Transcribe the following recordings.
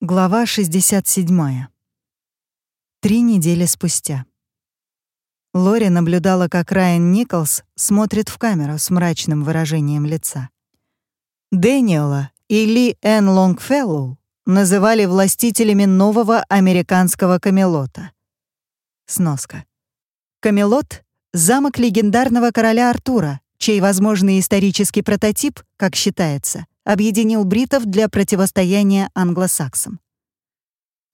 Глава 67. Три недели спустя. Лори наблюдала, как Райан Николс смотрит в камеру с мрачным выражением лица. Дэниела и Ли Энн Лонгфеллоу называли властителями нового американского Камелота. Сноска. Камелот — замок легендарного короля Артура, чей возможный исторический прототип, как считается, объединил бритов для противостояния англосаксам.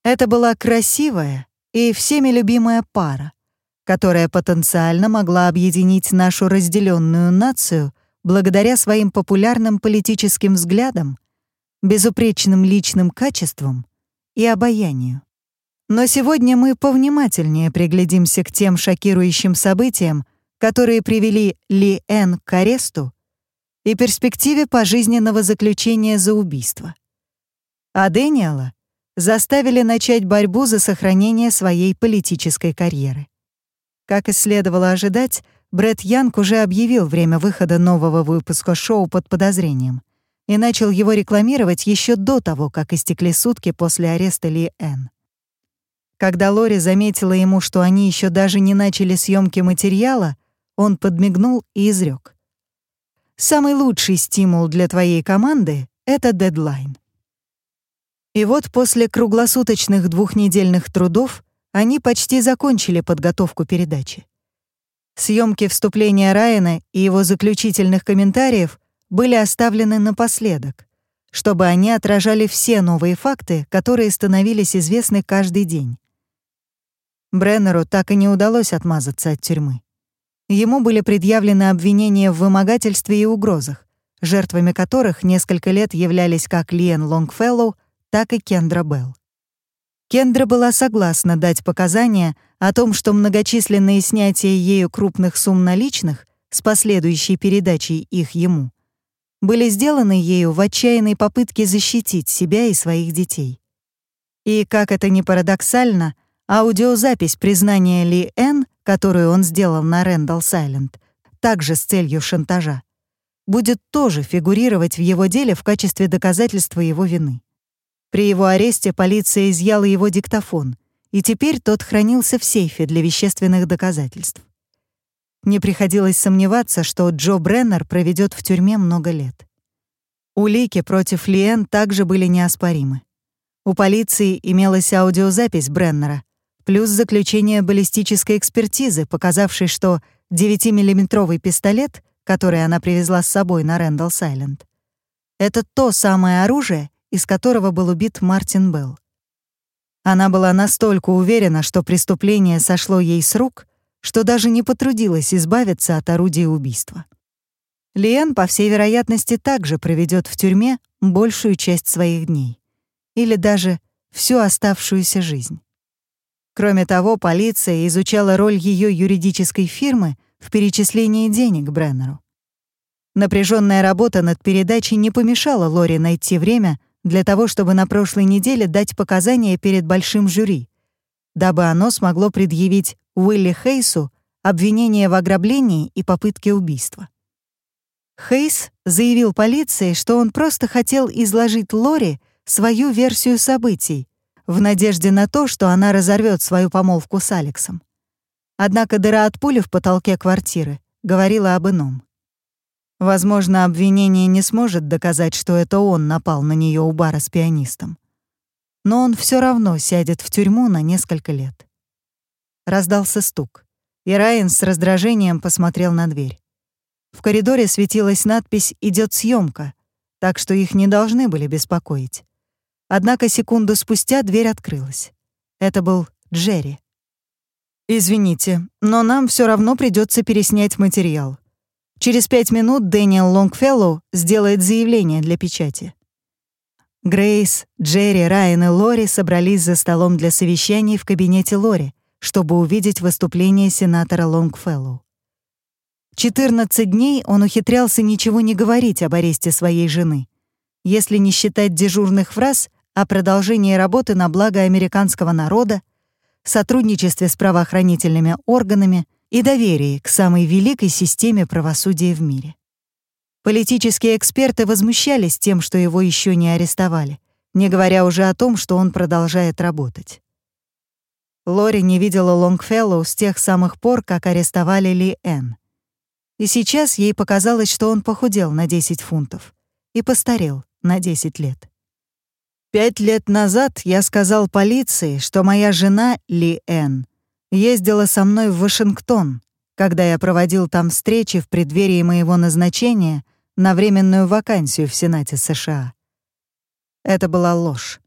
Это была красивая и всеми любимая пара, которая потенциально могла объединить нашу разделенную нацию благодаря своим популярным политическим взглядам, безупречным личным качествам и обаянию. Но сегодня мы повнимательнее приглядимся к тем шокирующим событиям, которые привели Ли Эн к аресту и перспективе пожизненного заключения за убийство. А Дэниела заставили начать борьбу за сохранение своей политической карьеры. Как и следовало ожидать, Брэд Янг уже объявил время выхода нового выпуска шоу под подозрением и начал его рекламировать еще до того, как истекли сутки после ареста Ли Эн. Когда Лори заметила ему, что они еще даже не начали съемки материала, он подмигнул и изрек. Самый лучший стимул для твоей команды — это дедлайн. И вот после круглосуточных двухнедельных трудов они почти закончили подготовку передачи. Съемки вступления Райана и его заключительных комментариев были оставлены напоследок, чтобы они отражали все новые факты, которые становились известны каждый день. Бреннеру так и не удалось отмазаться от тюрьмы. Ему были предъявлены обвинения в вымогательстве и угрозах, жертвами которых несколько лет являлись как Ли Энн Лонгфеллоу, так и Кендра Белл. Кендра была согласна дать показания о том, что многочисленные снятия ею крупных сумм наличных с последующей передачей их ему были сделаны ею в отчаянной попытке защитить себя и своих детей. И, как это ни парадоксально, аудиозапись признания Ли Эн которую он сделал на Рэндалл Сайленд, также с целью шантажа, будет тоже фигурировать в его деле в качестве доказательства его вины. При его аресте полиция изъяла его диктофон, и теперь тот хранился в сейфе для вещественных доказательств. Не приходилось сомневаться, что Джо Бреннер проведет в тюрьме много лет. Улики против Лиэн также были неоспоримы. У полиции имелась аудиозапись Бреннера, плюс заключение баллистической экспертизы, показавшей, что 9-миллиметровый пистолет, который она привезла с собой на Рэндалл Сайленд, это то самое оружие, из которого был убит Мартин Белл. Она была настолько уверена, что преступление сошло ей с рук, что даже не потрудилась избавиться от орудия убийства. Лиэн, по всей вероятности, также проведет в тюрьме большую часть своих дней. Или даже всю оставшуюся жизнь. Кроме того, полиция изучала роль ее юридической фирмы в перечислении денег Бреннеру. Напряженная работа над передачей не помешала Лори найти время для того, чтобы на прошлой неделе дать показания перед большим жюри, дабы оно смогло предъявить Уилли Хейсу обвинение в ограблении и попытке убийства. Хейс заявил полиции, что он просто хотел изложить Лори свою версию событий, в надежде на то, что она разорвет свою помолвку с Алексом. Однако дыра от пули в потолке квартиры говорила об ином. Возможно, обвинение не сможет доказать, что это он напал на нее у бара с пианистом. Но он все равно сядет в тюрьму на несколько лет. Раздался стук, и Райан с раздражением посмотрел на дверь. В коридоре светилась надпись «Идет съемка, так что их не должны были беспокоить. Однако секунду спустя дверь открылась. Это был Джерри. «Извините, но нам все равно придется переснять материал. Через пять минут Дэниел Лонгфеллоу сделает заявление для печати». Грейс, Джерри, Райан и Лори собрались за столом для совещаний в кабинете Лори, чтобы увидеть выступление сенатора Лонгфеллоу. 14 дней он ухитрялся ничего не говорить об аресте своей жены, если не считать дежурных фраз о продолжении работы на благо американского народа, сотрудничестве с правоохранительными органами и доверии к самой великой системе правосудия в мире. Политические эксперты возмущались тем, что его еще не арестовали, не говоря уже о том, что он продолжает работать. Лори не видела Лонгфеллоу с тех самых пор, как арестовали Ли Энн. И сейчас ей показалось, что он похудел на 10 фунтов и постарел на 10 лет. Пять лет назад я сказал полиции, что моя жена Ли Энн ездила со мной в Вашингтон, когда я проводил там встречи в преддверии моего назначения на временную вакансию в Сенате США. Это была ложь.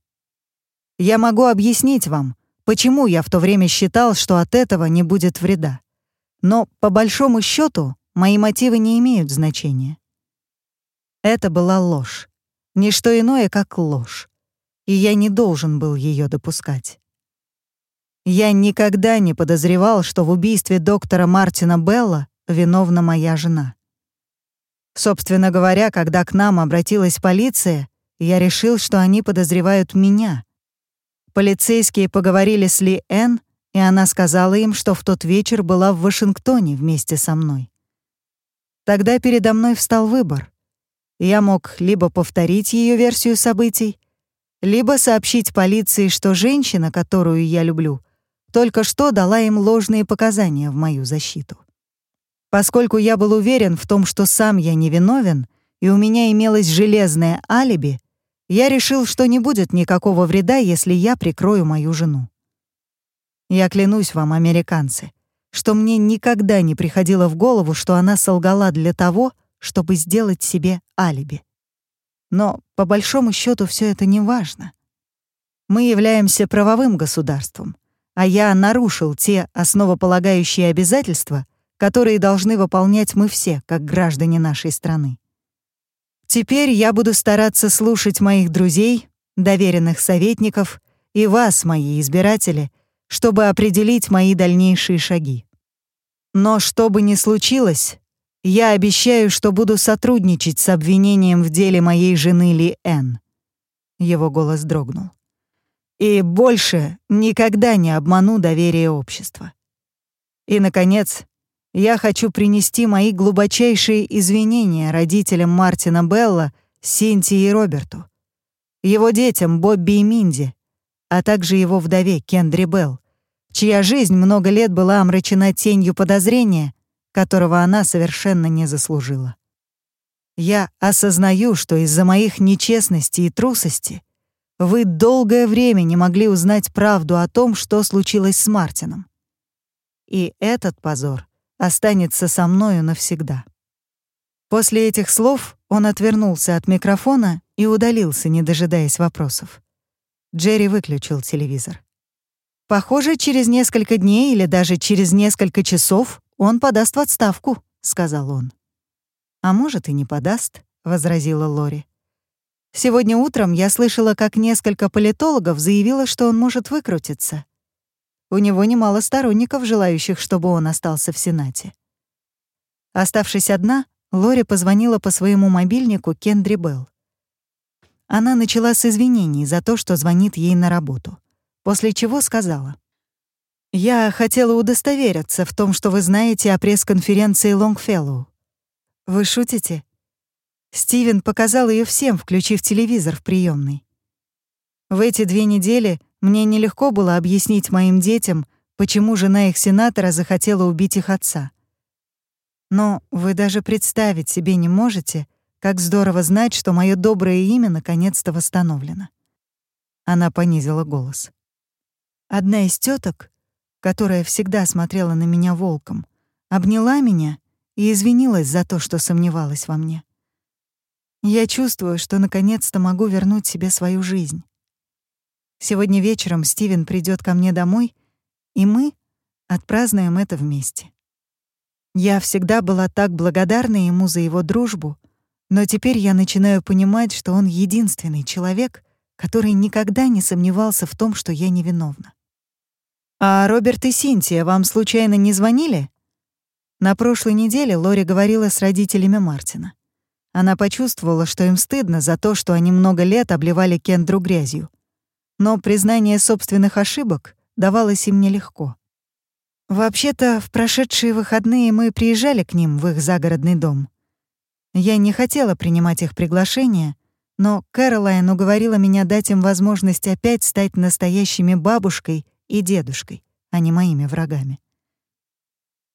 Я могу объяснить вам, почему я в то время считал, что от этого не будет вреда. Но, по большому счету, мои мотивы не имеют значения. Это была ложь. Ничто иное, как ложь. И я не должен был ее допускать. Я никогда не подозревал, что в убийстве доктора Мартина Белла виновна моя жена. Собственно говоря, когда к нам обратилась полиция, я решил, что они подозревают меня. Полицейские поговорили с Ли Энн, и она сказала им, что в тот вечер была в Вашингтоне вместе со мной. Тогда передо мной встал выбор. Я мог либо повторить ее версию событий, либо сообщить полиции, что женщина, которую я люблю, только что дала им ложные показания в мою защиту. Поскольку я был уверен в том, что сам я невиновен, и у меня имелось железное алиби, я решил, что не будет никакого вреда, если я прикрою мою жену. Я клянусь вам, американцы, что мне никогда не приходило в голову, что она солгала для того, чтобы сделать себе алиби. Но, по большому счету, все это не важно. Мы являемся правовым государством, а я нарушил те основополагающие обязательства, которые должны выполнять мы все, как граждане нашей страны. Теперь я буду стараться слушать моих друзей, доверенных советников и вас, мои избиратели, чтобы определить мои дальнейшие шаги. Но что бы ни случилось, я обещаю, что буду сотрудничать с обвинением в деле моей жены Ли Эн. Его голос дрогнул. И больше никогда не обману доверие общества. И, наконец, я хочу принести мои глубочайшие извинения родителям Мартина Белла, Синтии и Роберту, его детям Бобби и Минди, а также его вдове Кендри Белл, чья жизнь много лет была омрачена тенью подозрения, которого она совершенно не заслужила. Я осознаю, что из-за моих нечестности и трусости вы долгое время не могли узнать правду о том, что случилось с Мартином. И этот позор останется со мною навсегда. После этих слов он отвернулся от микрофона и удалился, не дожидаясь вопросов. Джерри выключил телевизор. «Похоже, через несколько дней или даже через несколько часов он подаст в отставку», — сказал он. «А может, и не подаст», — возразила Лори. «Сегодня утром я слышала, как несколько политологов заявило, что он может выкрутиться. У него немало сторонников, желающих, чтобы он остался в Сенате. Оставшись одна, Лори позвонила по своему мобильнику Кендре Белл. Она начала с извинений за то, что звонит ей на работу, после чего сказала. «Я хотела удостовериться в том, что вы знаете о пресс-конференции Лонгфеллоу. Вы шутите?» Стивен показал ее всем, включив телевизор в приемной. В эти две недели мне нелегко было объяснить моим детям, почему жена их сенатора захотела убить их отца. Но вы даже представить себе не можете, как здорово знать, что мое доброе имя наконец-то восстановлено. Она понизила голос. Одна из теток, которая всегда смотрела на меня волком, обняла меня и извинилась за то, что сомневалась во мне. Я чувствую, что наконец-то могу вернуть себе свою жизнь. Сегодня вечером Стивен придет ко мне домой, и мы отпразднуем это вместе. Я всегда была так благодарна ему за его дружбу, но теперь я начинаю понимать, что он единственный человек, который никогда не сомневался в том, что я невиновна. «А Роберт и Синтия вам случайно не звонили?» На прошлой неделе Лори говорила с родителями Мартина. Она почувствовала, что им стыдно за то, что они много лет обливали Кендру грязью но признание собственных ошибок давалось им нелегко. Вообще-то, в прошедшие выходные мы приезжали к ним в их загородный дом. Я не хотела принимать их приглашение, но Кэролайн уговорила меня дать им возможность опять стать настоящими бабушкой и дедушкой, а не моими врагами.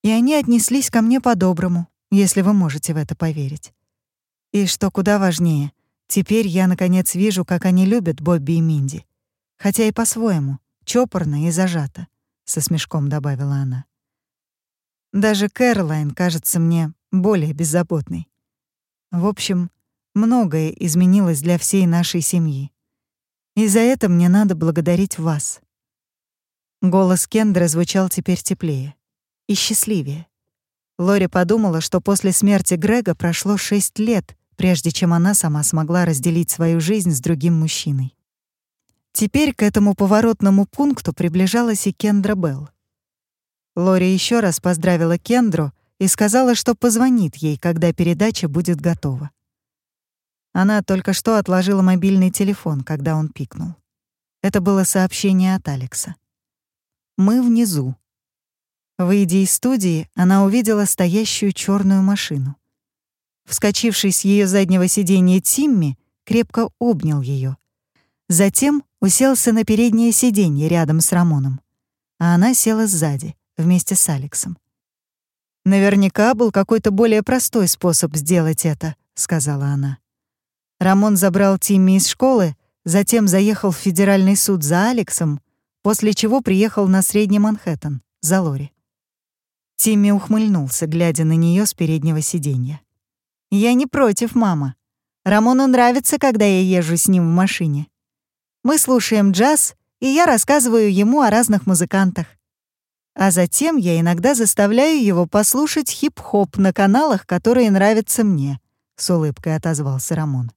И они отнеслись ко мне по-доброму, если вы можете в это поверить. И что куда важнее, теперь я наконец вижу, как они любят Бобби и Минди. Хотя и по-своему, чопорно и зажато, со смешком добавила она. Даже Кэролайн кажется мне более беззаботной. В общем, многое изменилось для всей нашей семьи. И за это мне надо благодарить вас. Голос Кендра звучал теперь теплее и счастливее. Лори подумала, что после смерти Грега прошло шесть лет, прежде чем она сама смогла разделить свою жизнь с другим мужчиной. Теперь к этому поворотному пункту приближалась и Кендра Белл. Лори еще раз поздравила Кендру и сказала, что позвонит ей, когда передача будет готова. Она только что отложила мобильный телефон, когда он пикнул. Это было сообщение от Алекса. «Мы внизу». Выйдя из студии, она увидела стоящую черную машину. Вскочивший с ее заднего сиденья Тимми крепко обнял ее. Затем уселся на переднее сиденье рядом с Рамоном, а она села сзади, вместе с Алексом. «Наверняка был какой-то более простой способ сделать это», — сказала она. Рамон забрал Тимми из школы, затем заехал в федеральный суд за Алексом, после чего приехал на Средний Манхэттен, за Лори. Тимми ухмыльнулся, глядя на нее с переднего сиденья. «Я не против, мама. Рамону нравится, когда я езжу с ним в машине. Мы слушаем джаз, и я рассказываю ему о разных музыкантах. А затем я иногда заставляю его послушать хип-хоп на каналах, которые нравятся мне», — с улыбкой отозвался Рамон.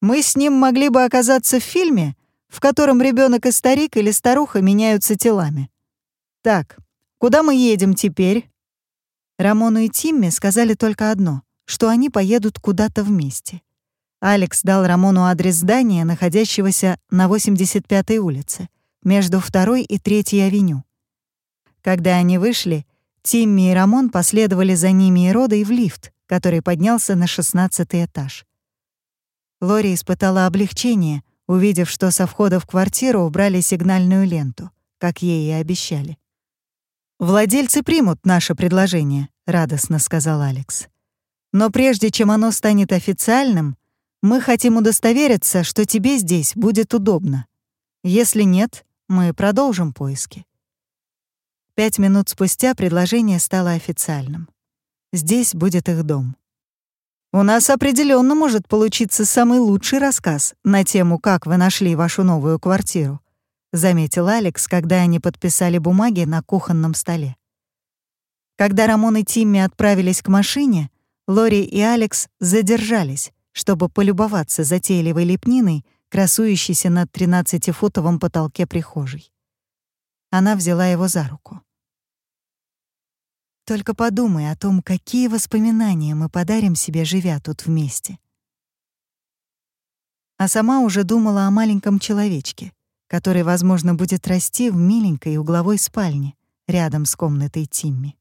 Мы с ним могли бы оказаться в фильме, в котором ребенок и старик или старуха меняются телами. Так, куда мы едем теперь? Рамону и Тимми сказали только одно, что они поедут куда-то вместе. Алекс дал Рамону адрес здания, находящегося на 85-й улице, между 2 и 3 авеню. Когда они вышли, Тимми и Рамон последовали за ними и Родой в лифт, который поднялся на 16 этаж. Лори испытала облегчение, увидев, что со входа в квартиру убрали сигнальную ленту, как ей и обещали. «Владельцы примут наше предложение», — радостно сказал Алекс. «Но прежде чем оно станет официальным, мы хотим удостовериться, что тебе здесь будет удобно. Если нет, мы продолжим поиски». Пять минут спустя предложение стало официальным. Здесь будет их дом. У нас определенно может получиться самый лучший рассказ на тему, как вы нашли вашу новую квартиру, заметил Алекс, когда они подписали бумаги на кухонном столе. Когда Рамон и Тимми отправились к машине, Лори и Алекс задержались, чтобы полюбоваться затейливой лепниной, красующейся на 13-футовом потолке прихожей. Она взяла его за руку. Только подумай о том, какие воспоминания мы подарим себе, живя тут вместе. А сама уже думала о маленьком человечке, который, возможно, будет расти в миленькой угловой спальне рядом с комнатой Тимми.